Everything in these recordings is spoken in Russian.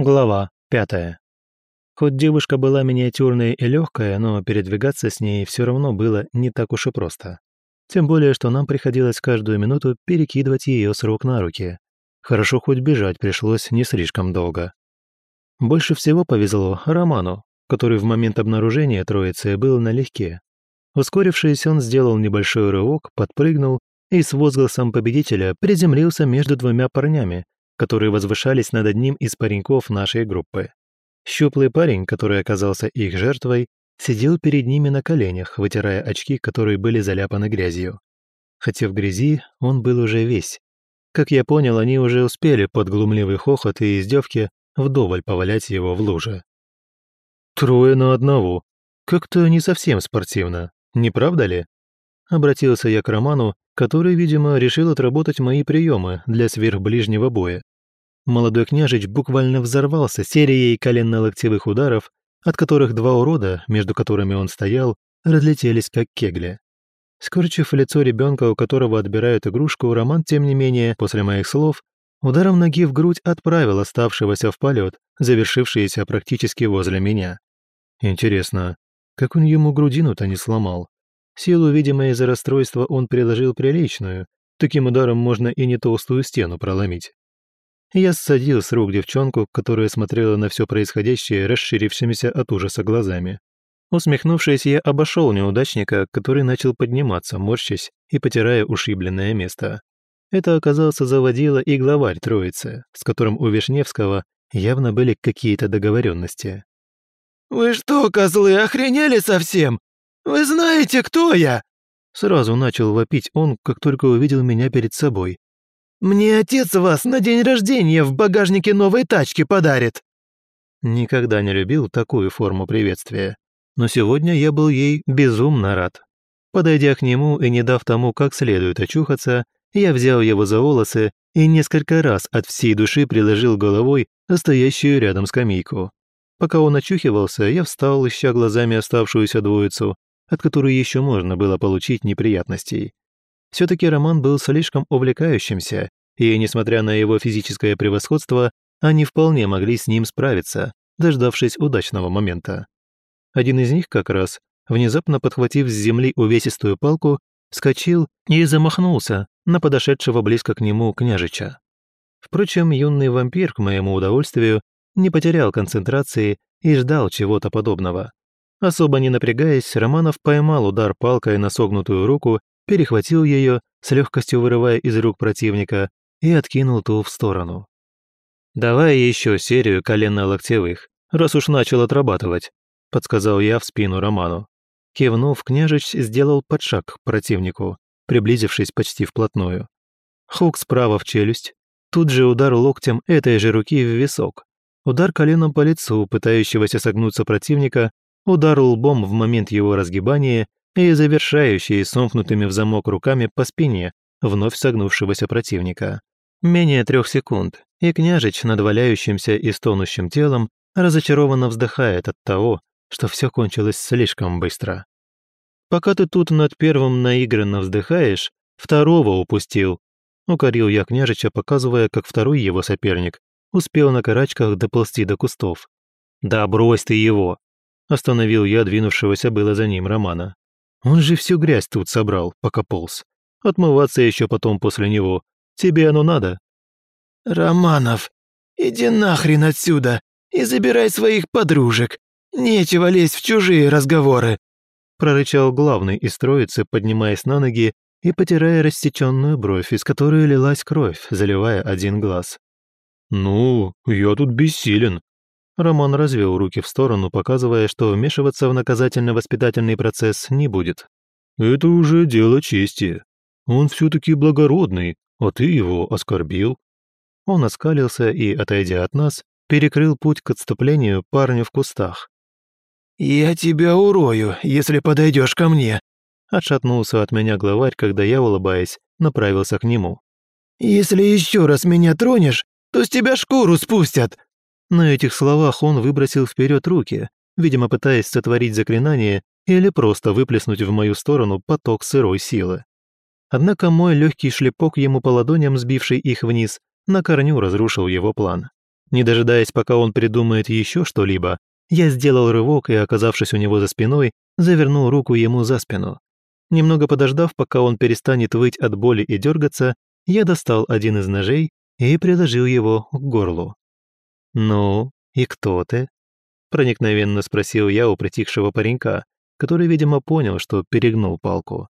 Глава пятая. Хоть девушка была миниатюрная и легкая, но передвигаться с ней все равно было не так уж и просто. Тем более, что нам приходилось каждую минуту перекидывать ее с рук на руки. Хорошо хоть бежать пришлось не слишком долго. Больше всего повезло Роману, который в момент обнаружения троицы был налегке. Ускорившись, он сделал небольшой рывок, подпрыгнул и с возгласом победителя приземлился между двумя парнями, которые возвышались над одним из пареньков нашей группы. Щуплый парень, который оказался их жертвой, сидел перед ними на коленях, вытирая очки, которые были заляпаны грязью. Хотя в грязи он был уже весь. Как я понял, они уже успели под глумливый хохот и издевки вдоволь повалять его в луже. «Трое на одного. Как-то не совсем спортивно, не правда ли?» Обратился я к Роману, который, видимо, решил отработать мои приемы для сверхближнего боя. Молодой княжич буквально взорвался серией коленно-локтевых ударов, от которых два урода, между которыми он стоял, разлетелись как кегли. Скорчив лицо ребенка, у которого отбирают игрушку, Роман, тем не менее, после моих слов, ударом ноги в грудь отправил оставшегося в полет, завершившийся практически возле меня. Интересно, как он ему грудину-то не сломал? Силу, видимо, из-за расстройства он приложил приличную. Таким ударом можно и не толстую стену проломить. Я ссадил с рук девчонку, которая смотрела на все происходящее расширившимися от ужаса глазами. Усмехнувшись, я обошел неудачника, который начал подниматься, морщась и потирая ушибленное место. Это оказался заводила и главарь троицы, с которым у Вишневского явно были какие-то договоренности. «Вы что, козлы, охренели совсем? «Вы знаете, кто я?» Сразу начал вопить он, как только увидел меня перед собой. «Мне отец вас на день рождения в багажнике новой тачки подарит!» Никогда не любил такую форму приветствия, но сегодня я был ей безумно рад. Подойдя к нему и не дав тому как следует очухаться, я взял его за волосы и несколько раз от всей души приложил головой стоящую рядом скамейку. Пока он очухивался, я встал, ища глазами оставшуюся двоицу, от которой еще можно было получить неприятностей. Все-таки Роман был слишком увлекающимся, и, несмотря на его физическое превосходство, они вполне могли с ним справиться, дождавшись удачного момента. Один из них как раз, внезапно подхватив с земли увесистую палку, вскочил и замахнулся на подошедшего близко к нему княжича. Впрочем, юный вампир, к моему удовольствию, не потерял концентрации и ждал чего-то подобного. Особо не напрягаясь, Романов поймал удар палкой на согнутую руку, перехватил ее, с легкостью вырывая из рук противника, и откинул ту в сторону. «Давай еще серию коленно-локтевых, раз уж начал отрабатывать», подсказал я в спину Роману. Кивнув, княжич сделал подшаг к противнику, приблизившись почти вплотную. Хук справа в челюсть, тут же удар локтем этой же руки в висок, удар коленом по лицу пытающегося согнуться противника, удар лбом в момент его разгибания и завершающий сомкнутыми в замок руками по спине вновь согнувшегося противника. Менее трех секунд, и княжич над валяющимся и стонущим телом разочарованно вздыхает от того, что все кончилось слишком быстро. «Пока ты тут над первым наигранно вздыхаешь, второго упустил», укорил я княжича, показывая, как второй его соперник успел на карачках доползти до кустов. «Да брось ты его!» Остановил я двинувшегося было за ним Романа. Он же всю грязь тут собрал, пока полз. Отмываться еще потом после него. Тебе оно надо?» «Романов, иди нахрен отсюда и забирай своих подружек. Нечего лезть в чужие разговоры», прорычал главный из троицы, поднимаясь на ноги и потирая рассеченную бровь, из которой лилась кровь, заливая один глаз. «Ну, я тут бессилен», Роман развел руки в сторону, показывая, что вмешиваться в наказательно-воспитательный процесс не будет. «Это уже дело чести. Он все-таки благородный, а ты его оскорбил». Он оскалился и, отойдя от нас, перекрыл путь к отступлению парню в кустах. «Я тебя урою, если подойдешь ко мне», отшатнулся от меня главарь, когда я, улыбаясь, направился к нему. «Если еще раз меня тронешь, то с тебя шкуру спустят!» На этих словах он выбросил вперед руки, видимо, пытаясь сотворить заклинание или просто выплеснуть в мою сторону поток сырой силы. Однако мой легкий шлепок ему по ладоням, сбивший их вниз, на корню разрушил его план. Не дожидаясь, пока он придумает еще что-либо, я сделал рывок и, оказавшись у него за спиной, завернул руку ему за спину. Немного подождав, пока он перестанет выть от боли и дергаться, я достал один из ножей и приложил его к горлу. «Ну, и кто ты?» – проникновенно спросил я у притихшего паренька, который, видимо, понял, что перегнул палку.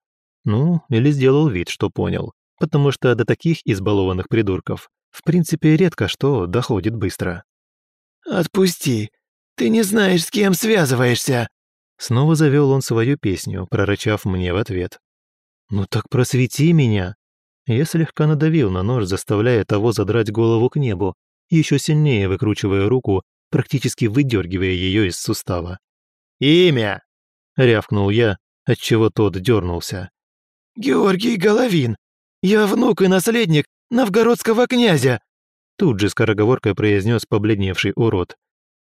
Ну, или сделал вид, что понял, потому что до таких избалованных придурков в принципе редко что доходит быстро. «Отпусти, ты не знаешь, с кем связываешься!» Снова завел он свою песню, прорычав мне в ответ. «Ну так просвети меня!» Я слегка надавил на нож, заставляя того задрать голову к небу, еще сильнее выкручивая руку, практически выдергивая ее из сустава. «Имя!» — рявкнул я, отчего тот дернулся. «Георгий Головин! Я внук и наследник новгородского князя!» Тут же скороговоркой произнес побледневший урод.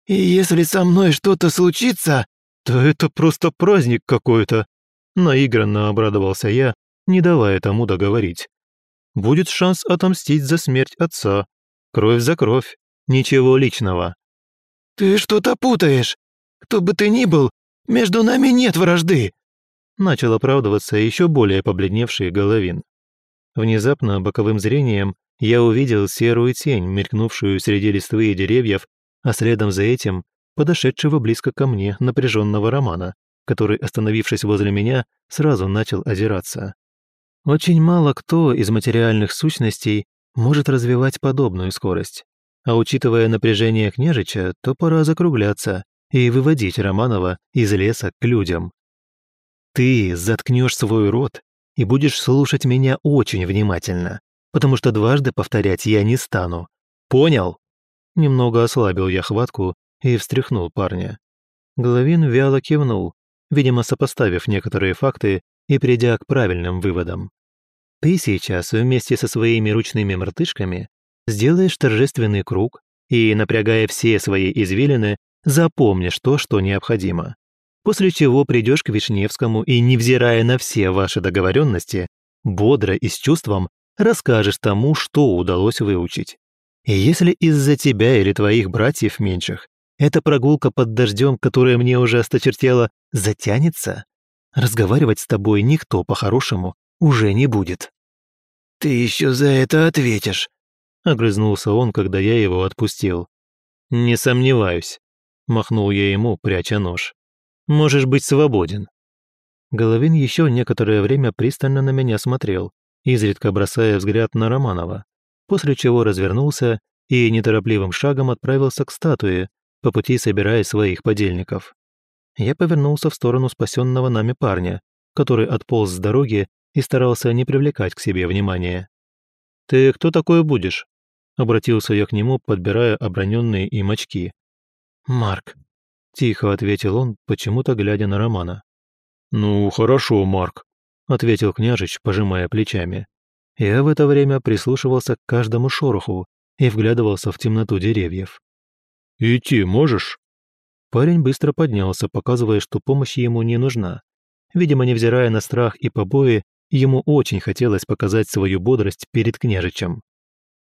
И если со мной что-то случится, то это просто праздник какой-то. Наигранно обрадовался я, не давая тому договорить. Будет шанс отомстить за смерть отца. Кровь за кровь. Ничего личного. Ты что-то путаешь. Кто бы ты ни был, между нами нет вражды. Начал оправдываться еще более побледневший Головин. Внезапно боковым зрением я увидел серую тень, мелькнувшую среди листвы и деревьев а следом за этим подошедшего близко ко мне напряженного Романа, который, остановившись возле меня, сразу начал озираться. Очень мало кто из материальных сущностей может развивать подобную скорость. А учитывая напряжение княжича, то пора закругляться и выводить Романова из леса к людям. Ты заткнешь свой рот и будешь слушать меня очень внимательно, потому что дважды повторять я не стану. Понял? Немного ослабил я хватку и встряхнул парня. Головин вяло кивнул, видимо, сопоставив некоторые факты и придя к правильным выводам. Ты сейчас вместе со своими ручными мартышками сделаешь торжественный круг и, напрягая все свои извилины, запомнишь то, что необходимо. После чего придешь к Вишневскому и, невзирая на все ваши договоренности, бодро и с чувством расскажешь тому, что удалось выучить. И если из-за тебя или твоих братьев меньших эта прогулка под дождем, которая мне уже осточертела, затянется, разговаривать с тобой никто по-хорошему уже не будет». «Ты еще за это ответишь», — огрызнулся он, когда я его отпустил. «Не сомневаюсь», — махнул я ему, пряча нож. «Можешь быть свободен». Головин еще некоторое время пристально на меня смотрел, изредка бросая взгляд на Романова после чего развернулся и неторопливым шагом отправился к статуе, по пути собирая своих подельников. Я повернулся в сторону спасенного нами парня, который отполз с дороги и старался не привлекать к себе внимания. «Ты кто такой будешь?» — обратился я к нему, подбирая оброненные им очки. «Марк», — тихо ответил он, почему-то глядя на Романа. «Ну, хорошо, Марк», — ответил княжич, пожимая плечами. Я в это время прислушивался к каждому шороху и вглядывался в темноту деревьев. «Идти можешь?» Парень быстро поднялся, показывая, что помощь ему не нужна. Видимо, невзирая на страх и побои, ему очень хотелось показать свою бодрость перед княжичем.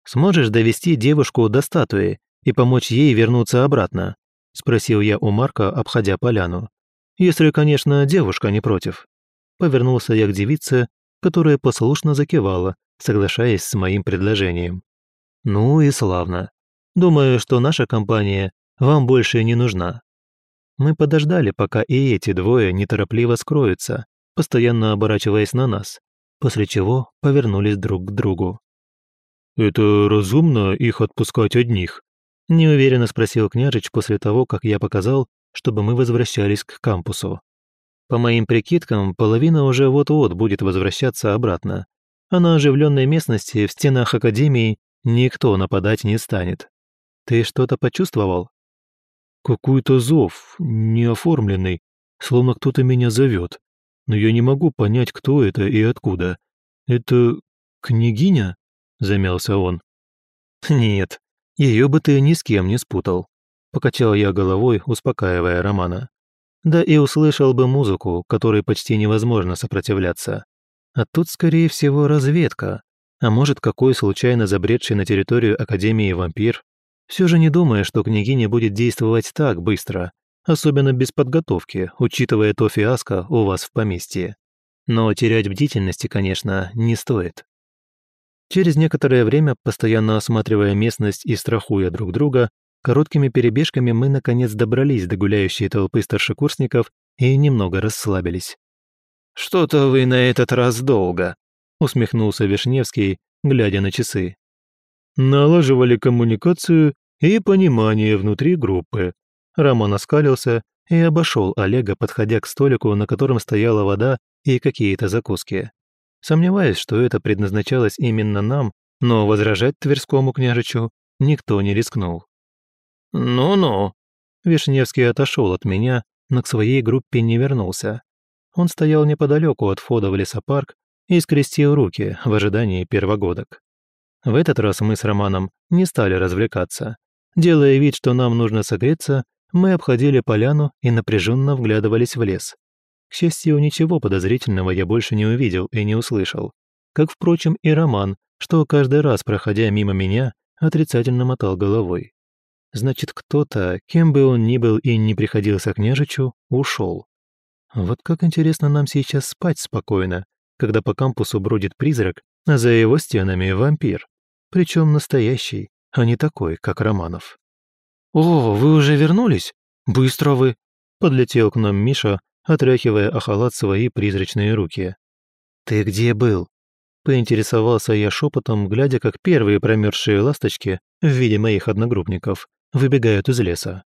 «Сможешь довести девушку до статуи и помочь ей вернуться обратно?» – спросил я у Марка, обходя поляну. «Если, конечно, девушка не против». Повернулся я к девице, которая послушно закивала, соглашаясь с моим предложением. «Ну и славно. Думаю, что наша компания вам больше не нужна». Мы подождали, пока и эти двое неторопливо скроются, постоянно оборачиваясь на нас, после чего повернулись друг к другу. «Это разумно их отпускать одних?» – неуверенно спросил княжич после того, как я показал, чтобы мы возвращались к кампусу. По моим прикидкам, половина уже вот-вот будет возвращаться обратно, а на оживленной местности в стенах Академии никто нападать не станет. Ты что-то почувствовал? Какой-то зов, неоформленный, словно кто-то меня зовет. Но я не могу понять, кто это и откуда. Это княгиня? Замялся он. Нет, ее бы ты ни с кем не спутал. Покачал я головой, успокаивая Романа да и услышал бы музыку, которой почти невозможно сопротивляться. А тут, скорее всего, разведка, а может, какой случайно забредший на территорию Академии вампир. Все же не думая, что княгиня будет действовать так быстро, особенно без подготовки, учитывая то фиаско у вас в поместье. Но терять бдительности, конечно, не стоит. Через некоторое время, постоянно осматривая местность и страхуя друг друга, короткими перебежками мы наконец добрались до гуляющей толпы старшекурсников и немного расслабились. «Что-то вы на этот раз долго», — усмехнулся Вишневский, глядя на часы. «Налаживали коммуникацию и понимание внутри группы». Роман оскалился и обошел Олега, подходя к столику, на котором стояла вода и какие-то закуски. Сомневаюсь, что это предназначалось именно нам, но возражать Тверскому княжичу никто не рискнул. «Ну-ну», Вишневский отошел от меня, но к своей группе не вернулся. Он стоял неподалеку от входа в лесопарк и скрестил руки в ожидании первогодок. В этот раз мы с Романом не стали развлекаться. Делая вид, что нам нужно согреться, мы обходили поляну и напряженно вглядывались в лес. К счастью, ничего подозрительного я больше не увидел и не услышал. Как, впрочем, и Роман, что каждый раз, проходя мимо меня, отрицательно мотал головой. Значит, кто-то, кем бы он ни был и не приходился княжичу, ушел. Вот как интересно нам сейчас спать спокойно, когда по кампусу бродит призрак, а за его стенами вампир. Причем настоящий, а не такой, как Романов. «О, вы уже вернулись? Быстро вы!» Подлетел к нам Миша, отряхивая о халат свои призрачные руки. «Ты где был?» Поинтересовался я шепотом, глядя, как первые промерзшие ласточки в виде моих одногруппников выбегают из леса.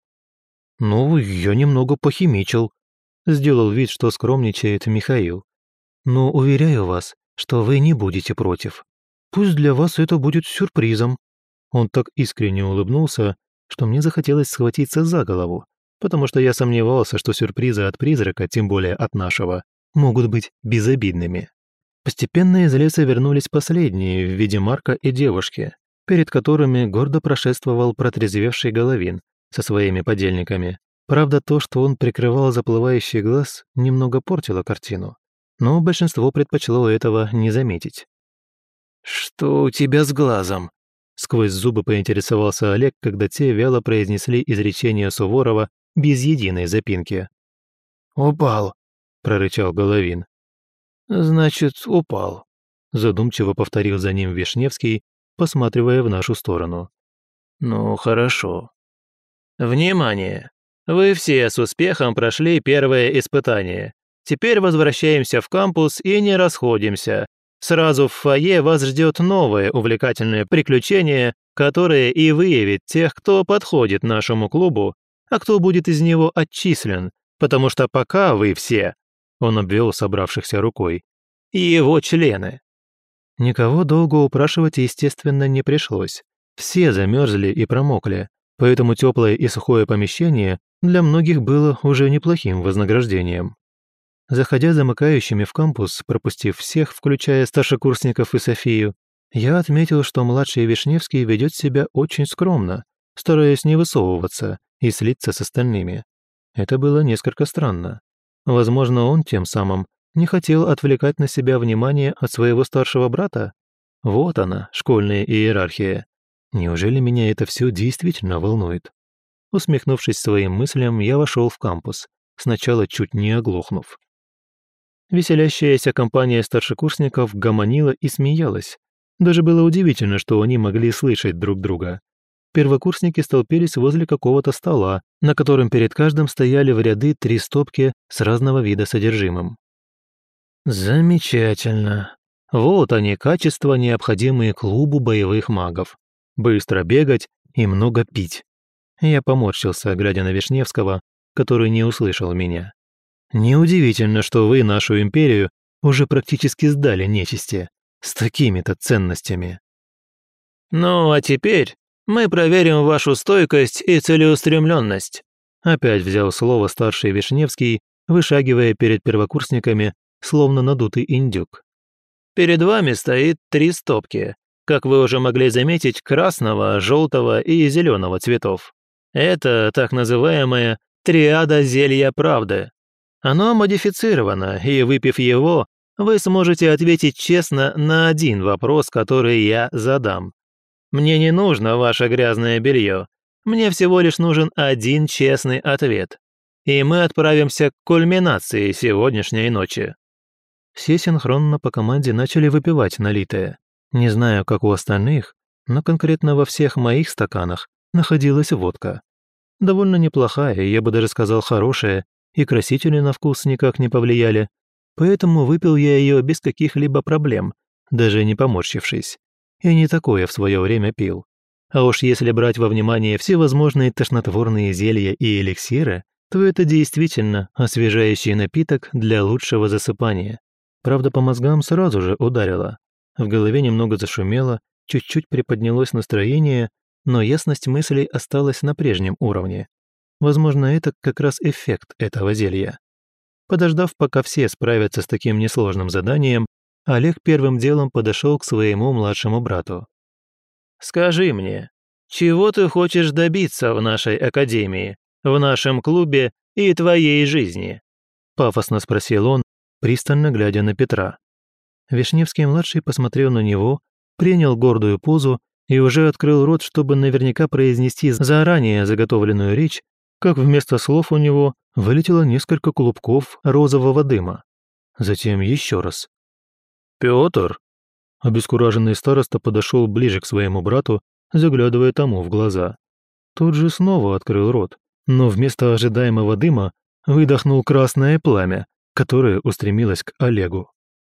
«Ну, я немного похимичил», — сделал вид, что скромничает Михаил. «Но уверяю вас, что вы не будете против. Пусть для вас это будет сюрпризом». Он так искренне улыбнулся, что мне захотелось схватиться за голову, потому что я сомневался, что сюрпризы от призрака, тем более от нашего, могут быть безобидными. Постепенно из леса вернулись последние в виде Марка и девушки, перед которыми гордо прошествовал протрезвевший Головин со своими подельниками. Правда, то, что он прикрывал заплывающий глаз, немного портило картину, но большинство предпочло этого не заметить. «Что у тебя с глазом?» Сквозь зубы поинтересовался Олег, когда те вяло произнесли изречение Суворова без единой запинки. «Упал», — прорычал Головин. «Значит, упал», — задумчиво повторил за ним Вишневский, посматривая в нашу сторону. «Ну, хорошо». «Внимание! Вы все с успехом прошли первое испытание. Теперь возвращаемся в кампус и не расходимся. Сразу в фойе вас ждет новое увлекательное приключение, которое и выявит тех, кто подходит нашему клубу а кто будет из него отчислен, потому что пока вы все, он обвел собравшихся рукой, его члены. Никого долго упрашивать, естественно, не пришлось. Все замерзли и промокли, поэтому теплое и сухое помещение для многих было уже неплохим вознаграждением. Заходя замыкающими в кампус, пропустив всех, включая старшекурсников и Софию, я отметил, что младший Вишневский ведет себя очень скромно, стараясь не высовываться и слиться с остальными. Это было несколько странно. Возможно, он тем самым не хотел отвлекать на себя внимание от своего старшего брата? Вот она, школьная иерархия. Неужели меня это все действительно волнует? Усмехнувшись своим мыслям, я вошел в кампус, сначала чуть не оглохнув. Веселящаяся компания старшекурсников гомонила и смеялась. Даже было удивительно, что они могли слышать друг друга первокурсники столпились возле какого-то стола, на котором перед каждым стояли в ряды три стопки с разного вида содержимым. Замечательно. Вот они, качества, необходимые клубу боевых магов. Быстро бегать и много пить. Я поморщился, глядя на Вишневского, который не услышал меня. Неудивительно, что вы нашу империю уже практически сдали нечисти. С такими-то ценностями. Ну, а теперь мы проверим вашу стойкость и целеустремленность. Опять взял слово старший Вишневский, вышагивая перед первокурсниками, словно надутый индюк. Перед вами стоит три стопки, как вы уже могли заметить, красного, желтого и зеленого цветов. Это так называемая триада зелья правды. Оно модифицировано, и выпив его, вы сможете ответить честно на один вопрос, который я задам. Мне не нужно ваше грязное белье. Мне всего лишь нужен один честный ответ. И мы отправимся к кульминации сегодняшней ночи». Все синхронно по команде начали выпивать налитое. Не знаю, как у остальных, но конкретно во всех моих стаканах находилась водка. Довольно неплохая, я бы даже сказал хорошая, и красители на вкус никак не повлияли, поэтому выпил я ее без каких-либо проблем, даже не поморщившись. И не такое в свое время пил. А уж если брать во внимание все возможные тошнотворные зелья и эликсиры, то это действительно освежающий напиток для лучшего засыпания. Правда, по мозгам сразу же ударило. В голове немного зашумело, чуть-чуть приподнялось настроение, но ясность мыслей осталась на прежнем уровне. Возможно, это как раз эффект этого зелья. Подождав, пока все справятся с таким несложным заданием, Олег первым делом подошел к своему младшему брату. «Скажи мне, чего ты хочешь добиться в нашей академии, в нашем клубе и твоей жизни?» Пафосно спросил он, пристально глядя на Петра. Вишневский-младший посмотрел на него, принял гордую позу и уже открыл рот, чтобы наверняка произнести заранее заготовленную речь, как вместо слов у него вылетело несколько клубков розового дыма. Затем еще раз. «Пётр!» Обескураженный староста подошел ближе к своему брату, заглядывая тому в глаза. Тот же снова открыл рот, но вместо ожидаемого дыма выдохнул красное пламя, которое устремилось к Олегу.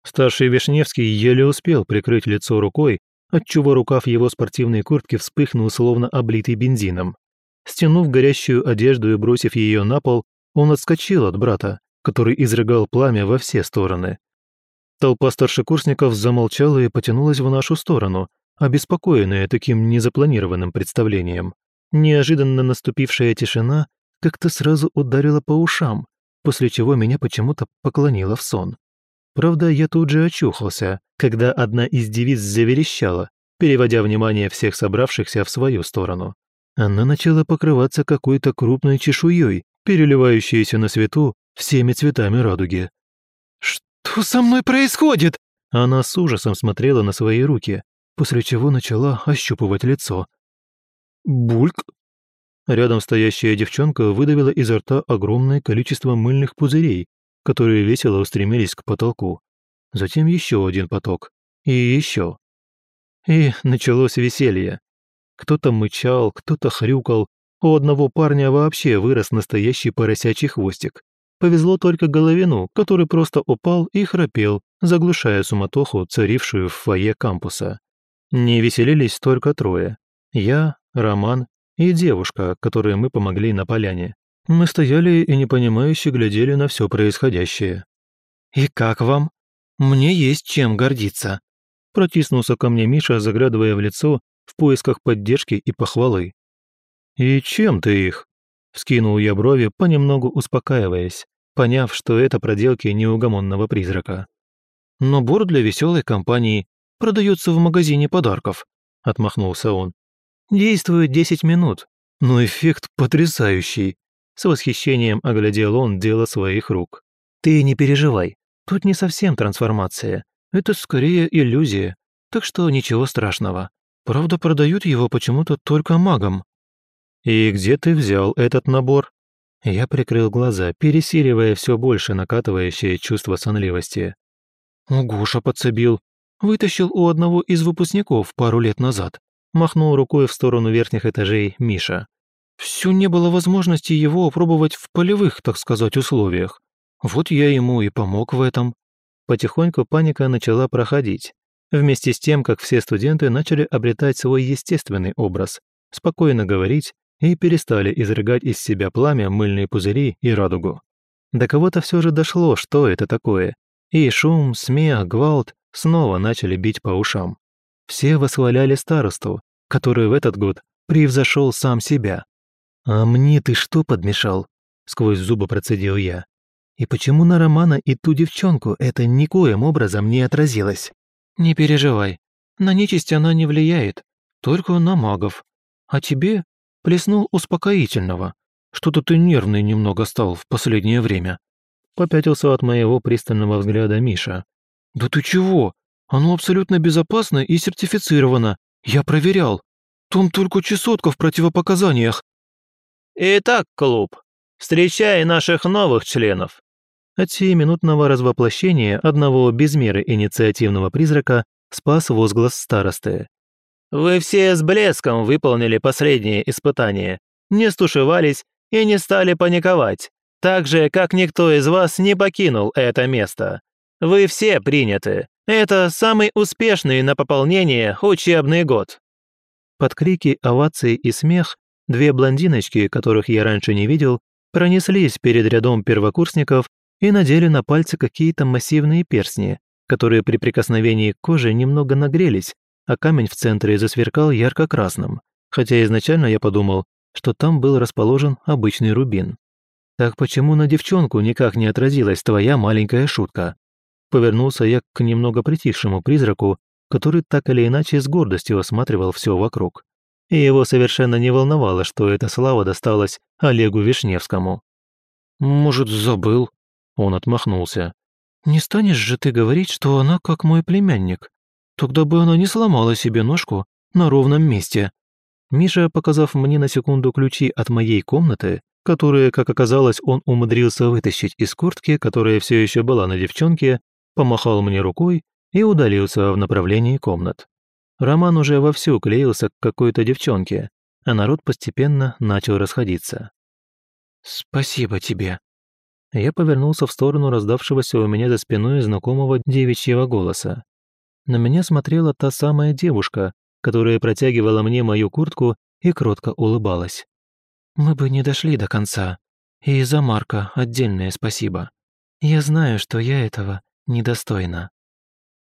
Старший Вишневский еле успел прикрыть лицо рукой, отчего рукав его спортивной куртки вспыхнул, словно облитый бензином. Стянув горящую одежду и бросив ее на пол, он отскочил от брата, который изрыгал пламя во все стороны. Толпа старшекурсников замолчала и потянулась в нашу сторону, обеспокоенная таким незапланированным представлением. Неожиданно наступившая тишина как-то сразу ударила по ушам, после чего меня почему-то поклонила в сон. Правда, я тут же очухался, когда одна из девиц заверещала, переводя внимание всех собравшихся в свою сторону. Она начала покрываться какой-то крупной чешуей, переливающейся на свету всеми цветами радуги. «Что со мной происходит?» Она с ужасом смотрела на свои руки, после чего начала ощупывать лицо. «Бульк!» Рядом стоящая девчонка выдавила изо рта огромное количество мыльных пузырей, которые весело устремились к потолку. Затем еще один поток. И еще. И началось веселье. Кто-то мычал, кто-то хрюкал. У одного парня вообще вырос настоящий поросячий хвостик. Повезло только Головину, который просто упал и храпел, заглушая суматоху, царившую в фойе кампуса. Не веселились только трое. Я, Роман и девушка, которой мы помогли на поляне. Мы стояли и непонимающе глядели на все происходящее. «И как вам? Мне есть чем гордиться», протиснулся ко мне Миша, заглядывая в лицо в поисках поддержки и похвалы. «И чем ты их?» Вскинул я брови, понемногу успокаиваясь, поняв, что это проделки неугомонного призрака. «Набор для веселой компании продается в магазине подарков», — отмахнулся он. «Действует 10 минут, но эффект потрясающий. С восхищением оглядел он дело своих рук. «Ты не переживай, тут не совсем трансформация. Это скорее иллюзия, так что ничего страшного. Правда, продают его почему-то только магам». «И где ты взял этот набор?» Я прикрыл глаза, пересиливая все больше накатывающее чувство сонливости. «Гоша подцепил. Вытащил у одного из выпускников пару лет назад». Махнул рукой в сторону верхних этажей Миша. Все не было возможности его опробовать в полевых, так сказать, условиях. Вот я ему и помог в этом. Потихоньку паника начала проходить. Вместе с тем, как все студенты начали обретать свой естественный образ, спокойно говорить и перестали изрыгать из себя пламя, мыльные пузыри и радугу. До кого-то все же дошло, что это такое. И шум, смех, гвалт снова начали бить по ушам. Все восхваляли старосту, который в этот год превзошел сам себя. «А мне ты что подмешал?» — сквозь зубы процедил я. «И почему на Романа и ту девчонку это никоим образом не отразилось?» «Не переживай, на нечисть она не влияет, только на магов. А тебе плеснул успокоительного. Что-то ты нервный немного стал в последнее время». Попятился от моего пристального взгляда Миша. «Да ты чего? Оно абсолютно безопасно и сертифицировано. Я проверял. Там только чесотка в противопоказаниях». «Итак, клуб, встречай наших новых членов». От сиюминутного развоплощения одного без меры инициативного призрака спас возглас старосты. «Вы все с блеском выполнили последнее испытание, не стушевались и не стали паниковать, так же, как никто из вас не покинул это место. Вы все приняты. Это самый успешный на пополнение учебный год». Под крики, овации и смех две блондиночки, которых я раньше не видел, пронеслись перед рядом первокурсников и надели на пальцы какие-то массивные перстни, которые при прикосновении к коже немного нагрелись, а камень в центре засверкал ярко-красным, хотя изначально я подумал, что там был расположен обычный рубин. Так почему на девчонку никак не отразилась твоя маленькая шутка? Повернулся я к немного притихшему призраку, который так или иначе с гордостью осматривал все вокруг. И его совершенно не волновало, что эта слава досталась Олегу Вишневскому. «Может, забыл?» Он отмахнулся. «Не станешь же ты говорить, что она как мой племянник? Тогда бы она не сломала себе ножку на ровном месте». Миша, показав мне на секунду ключи от моей комнаты, которые, как оказалось, он умудрился вытащить из куртки, которая все еще была на девчонке, помахал мне рукой и удалился в направлении комнат. Роман уже вовсю клеился к какой-то девчонке, а народ постепенно начал расходиться. «Спасибо тебе», я повернулся в сторону раздавшегося у меня за спиной знакомого девичьего голоса. На меня смотрела та самая девушка, которая протягивала мне мою куртку и кротко улыбалась. «Мы бы не дошли до конца. И за Марка отдельное спасибо. Я знаю, что я этого недостойна».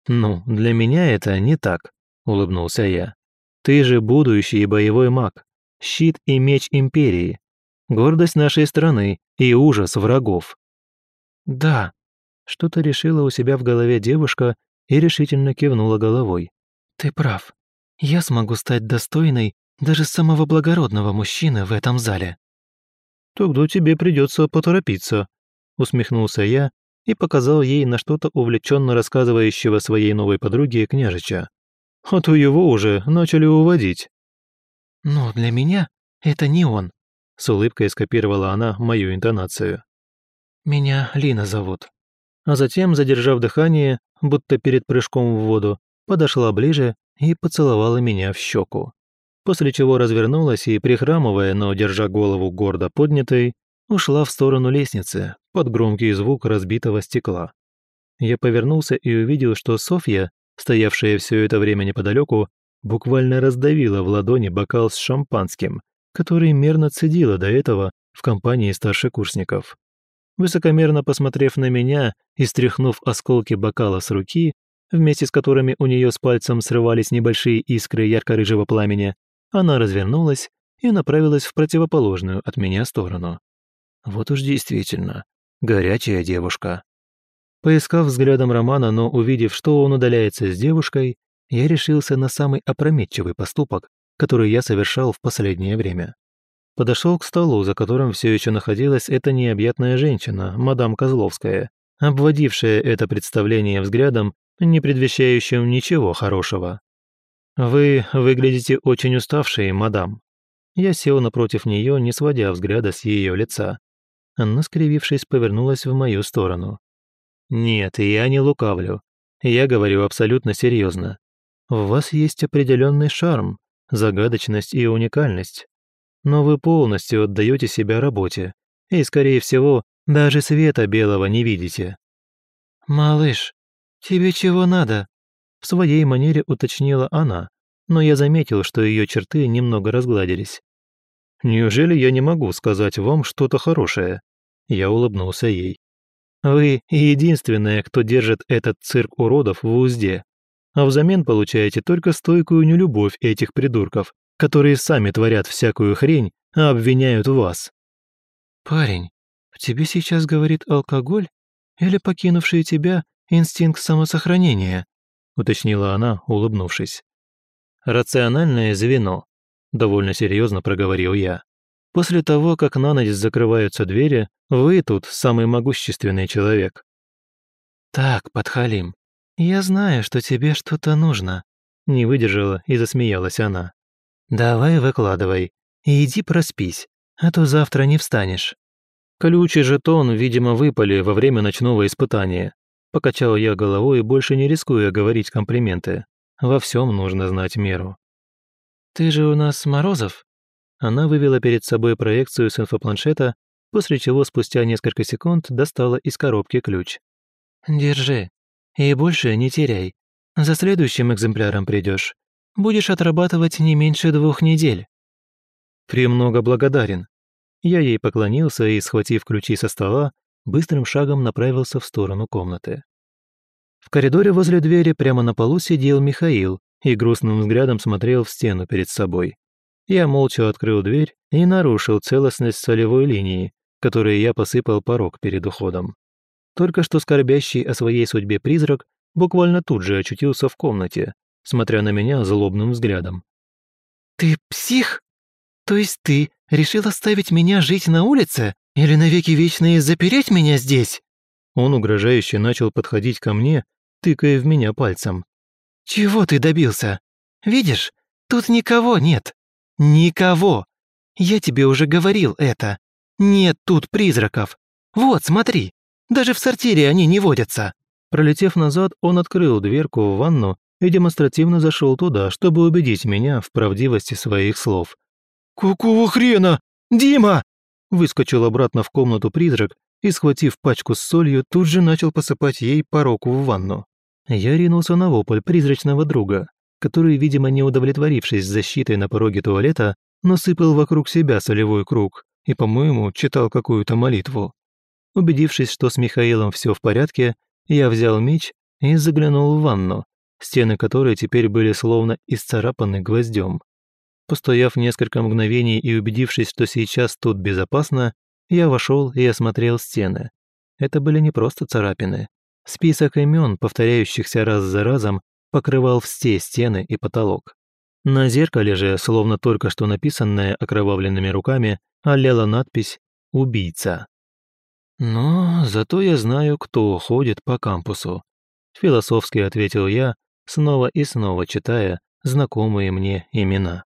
«Ну, для меня это не так», — улыбнулся я. «Ты же будущий боевой маг, щит и меч Империи, гордость нашей страны и ужас врагов. Да, что-то решила у себя в голове девушка и решительно кивнула головой. Ты прав. Я смогу стать достойной даже самого благородного мужчины в этом зале. Тогда тебе придется поторопиться, усмехнулся я и показал ей на что-то увлеченно рассказывающего своей новой подруге княжича. А то его уже начали уводить. Но для меня это не он, с улыбкой скопировала она мою интонацию. «Меня Лина зовут». А затем, задержав дыхание, будто перед прыжком в воду, подошла ближе и поцеловала меня в щеку. После чего развернулась и, прихрамывая, но держа голову гордо поднятой, ушла в сторону лестницы под громкий звук разбитого стекла. Я повернулся и увидел, что Софья, стоявшая все это время неподалеку, буквально раздавила в ладони бокал с шампанским – который мерно цедила до этого в компании старшекурсников. Высокомерно посмотрев на меня и стряхнув осколки бокала с руки, вместе с которыми у нее с пальцем срывались небольшие искры ярко-рыжего пламени, она развернулась и направилась в противоположную от меня сторону. Вот уж действительно, горячая девушка. Поискав взглядом Романа, но увидев, что он удаляется с девушкой, я решился на самый опрометчивый поступок, который я совершал в последнее время. Подошел к столу, за которым все еще находилась эта необъятная женщина, мадам Козловская, обводившая это представление взглядом, не предвещающим ничего хорошего. «Вы выглядите очень уставшей, мадам». Я сел напротив нее, не сводя взгляда с ее лица. Она, скривившись, повернулась в мою сторону. «Нет, я не лукавлю. Я говорю абсолютно серьезно. В вас есть определенный шарм, загадочность и уникальность. Но вы полностью отдаете себя работе, и, скорее всего, даже света белого не видите. «Малыш, тебе чего надо?» В своей манере уточнила она, но я заметил, что ее черты немного разгладились. «Неужели я не могу сказать вам что-то хорошее?» Я улыбнулся ей. «Вы единственная, кто держит этот цирк уродов в узде а взамен получаете только стойкую нелюбовь этих придурков, которые сами творят всякую хрень, а обвиняют вас. Парень, в тебе сейчас говорит алкоголь или покинувший тебя инстинкт самосохранения? уточнила она, улыбнувшись. Рациональное звено, довольно серьезно проговорил я. После того, как на ночь закрываются двери, вы тут самый могущественный человек. Так, подхалим, «Я знаю, что тебе что-то нужно», — не выдержала и засмеялась она. «Давай выкладывай и иди проспись, а то завтра не встанешь». Ключ и жетон, видимо, выпали во время ночного испытания. Покачал я головой, больше не рискуя говорить комплименты. Во всем нужно знать меру. «Ты же у нас Морозов?» Она вывела перед собой проекцию с инфопланшета, после чего спустя несколько секунд достала из коробки ключ. «Держи. И больше не теряй. За следующим экземпляром придешь. Будешь отрабатывать не меньше двух недель». «Премного благодарен». Я ей поклонился и, схватив ключи со стола, быстрым шагом направился в сторону комнаты. В коридоре возле двери прямо на полу сидел Михаил и грустным взглядом смотрел в стену перед собой. Я молча открыл дверь и нарушил целостность солевой линии, которой я посыпал порог перед уходом. Только что скорбящий о своей судьбе призрак буквально тут же очутился в комнате, смотря на меня злобным взглядом. «Ты псих? То есть ты решил оставить меня жить на улице или навеки вечные запереть меня здесь?» Он угрожающе начал подходить ко мне, тыкая в меня пальцем. «Чего ты добился? Видишь, тут никого нет. Никого. Я тебе уже говорил это. Нет тут призраков. Вот, смотри, даже в сортире они не водятся». Пролетев назад, он открыл дверку в ванну и демонстративно зашел туда, чтобы убедить меня в правдивости своих слов. «Какого хрена? Дима!» Выскочил обратно в комнату призрак и, схватив пачку с солью, тут же начал посыпать ей пороку в ванну. Я ринулся на вопль призрачного друга, который, видимо, не удовлетворившись защитой на пороге туалета, насыпал вокруг себя солевой круг и, по-моему, читал какую-то молитву. Убедившись, что с Михаилом все в порядке, я взял меч и заглянул в ванну, стены которой теперь были словно исцарапаны гвоздем. Постояв несколько мгновений и убедившись, что сейчас тут безопасно, я вошел и осмотрел стены. Это были не просто царапины. Список имен, повторяющихся раз за разом, покрывал все стены и потолок. На зеркале же, словно только что написанная окровавленными руками, олела надпись «Убийца». «Но зато я знаю, кто ходит по кампусу», – философски ответил я, снова и снова читая знакомые мне имена.